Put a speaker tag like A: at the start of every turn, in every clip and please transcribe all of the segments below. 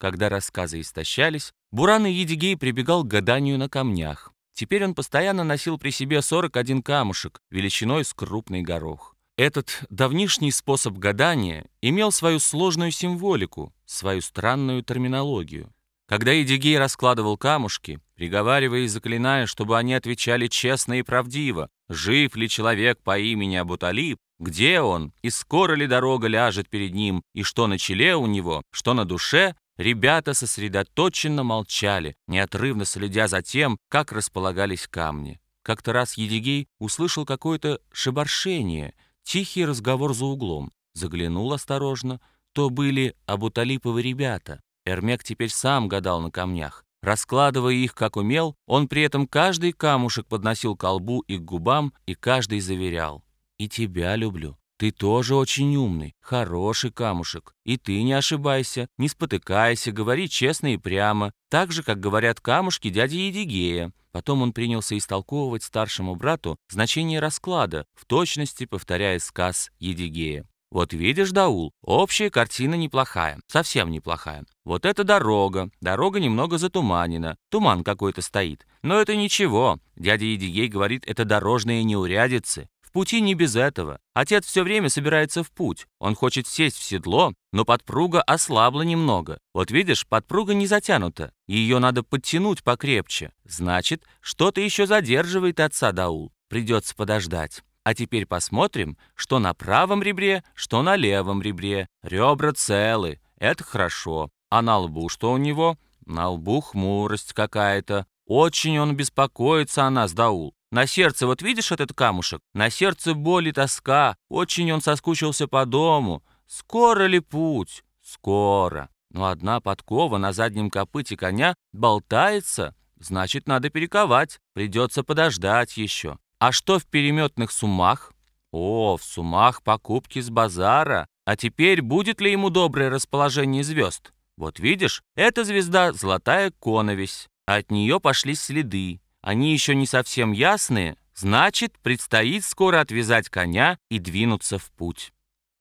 A: Когда рассказы истощались, Буран и Едигей прибегал к гаданию на камнях. Теперь он постоянно носил при себе 41 камушек, величиной с крупный горох. Этот давнишний способ гадания имел свою сложную символику, свою странную терминологию. Когда Едигей раскладывал камушки, приговаривая и заклиная, чтобы они отвечали честно и правдиво, жив ли человек по имени Абуталиб, где он, и скоро ли дорога ляжет перед ним, и что на челе у него, что на душе, ребята сосредоточенно молчали, неотрывно следя за тем, как располагались камни. Как-то раз Едигей услышал какое-то шебаршение — Тихий разговор за углом. Заглянул осторожно. То были Абуталиповы ребята. Эрмек теперь сам гадал на камнях. Раскладывая их, как умел, он при этом каждый камушек подносил к колбу и к губам, и каждый заверял. «И тебя люблю. Ты тоже очень умный, хороший камушек. И ты не ошибайся, не спотыкайся, говори честно и прямо, так же, как говорят камушки дяди Едигея. Потом он принялся истолковывать старшему брату значение расклада, в точности повторяя сказ Едигея. Вот видишь, Даул, общая картина неплохая, совсем неплохая. Вот это дорога, дорога немного затуманена, туман какой-то стоит. Но это ничего, дядя Едигей говорит, это дорожные неурядицы. Пути не без этого. Отец все время собирается в путь. Он хочет сесть в седло, но подпруга ослабла немного. Вот видишь, подпруга не затянута. Ее надо подтянуть покрепче. Значит, что-то еще задерживает отца Даул. Придется подождать. А теперь посмотрим, что на правом ребре, что на левом ребре. Ребра целы. Это хорошо. А на лбу что у него? На лбу хмурость какая-то. Очень он беспокоится о нас, Даул. На сердце, вот видишь этот камушек? На сердце боль и тоска. Очень он соскучился по дому. Скоро ли путь? Скоро. Но одна подкова на заднем копыте коня болтается. Значит, надо перековать. Придется подождать еще. А что в переметных сумах? О, в сумах покупки с базара. А теперь будет ли ему доброе расположение звезд? Вот видишь, эта звезда — золотая коновесь. От нее пошли следы они еще не совсем ясные, значит, предстоит скоро отвязать коня и двинуться в путь.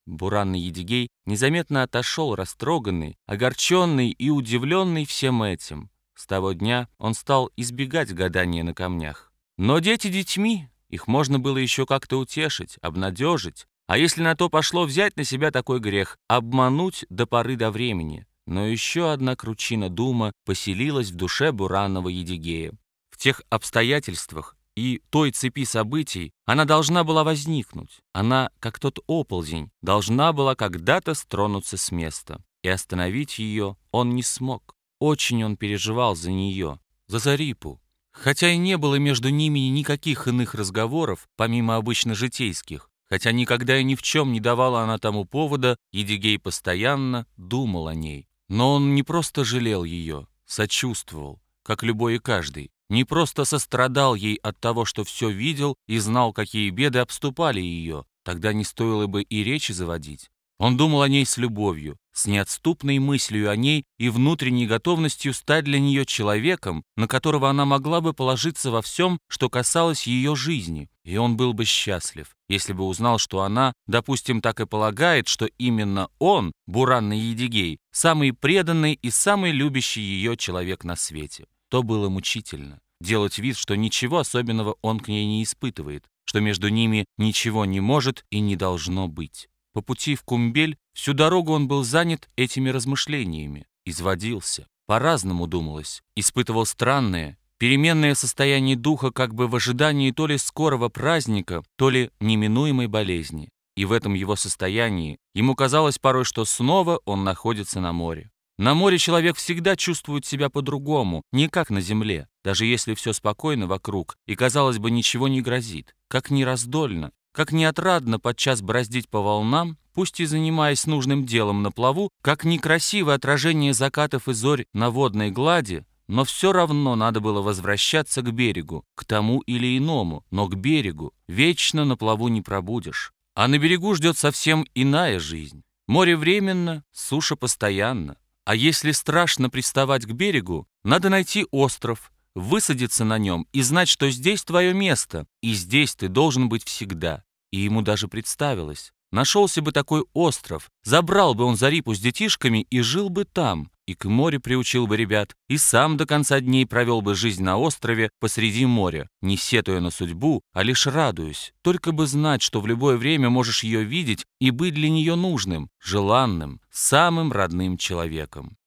A: Буранный Едигей незаметно отошел, растроганный, огорченный и удивленный всем этим. С того дня он стал избегать гадания на камнях. Но дети детьми, их можно было еще как-то утешить, обнадежить, а если на то пошло взять на себя такой грех, обмануть до поры до времени. Но еще одна кручина дума поселилась в душе Буранного Едигея тех обстоятельствах и той цепи событий она должна была возникнуть. Она, как тот оползень, должна была когда-то стронуться с места. И остановить ее он не смог. Очень он переживал за нее, за Зарипу. Хотя и не было между ними никаких иных разговоров, помимо обычно житейских, хотя никогда и ни в чем не давала она тому повода, Едигей постоянно думал о ней. Но он не просто жалел ее, сочувствовал, как любой и каждый, не просто сострадал ей от того, что все видел и знал, какие беды обступали ее, тогда не стоило бы и речи заводить. Он думал о ней с любовью, с неотступной мыслью о ней и внутренней готовностью стать для нее человеком, на которого она могла бы положиться во всем, что касалось ее жизни. И он был бы счастлив, если бы узнал, что она, допустим, так и полагает, что именно он, Буранный Едигей, самый преданный и самый любящий ее человек на свете то было мучительно. Делать вид, что ничего особенного он к ней не испытывает, что между ними ничего не может и не должно быть. По пути в Кумбель всю дорогу он был занят этими размышлениями, изводился, по-разному думалось, испытывал странное, переменное состояние духа как бы в ожидании то ли скорого праздника, то ли неминуемой болезни. И в этом его состоянии ему казалось порой, что снова он находится на море. На море человек всегда чувствует себя по-другому, не как на земле, даже если все спокойно вокруг и, казалось бы, ничего не грозит. Как ни раздольно, как ни отрадно подчас бороздить по волнам, пусть и занимаясь нужным делом на плаву, как некрасивое отражение закатов и зорь на водной глади, но все равно надо было возвращаться к берегу, к тому или иному, но к берегу. Вечно на плаву не пробудешь. А на берегу ждет совсем иная жизнь. Море временно, суша постоянно. А если страшно приставать к берегу, надо найти остров, высадиться на нем и знать, что здесь твое место, и здесь ты должен быть всегда. И ему даже представилось. Нашелся бы такой остров, забрал бы он Зарипу с детишками и жил бы там. И к морю приучил бы ребят, и сам до конца дней провел бы жизнь на острове посреди моря, не сетуя на судьбу, а лишь радуясь. Только бы знать, что в любое время можешь ее видеть и быть для нее нужным, желанным, самым родным человеком.